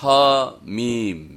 حاميم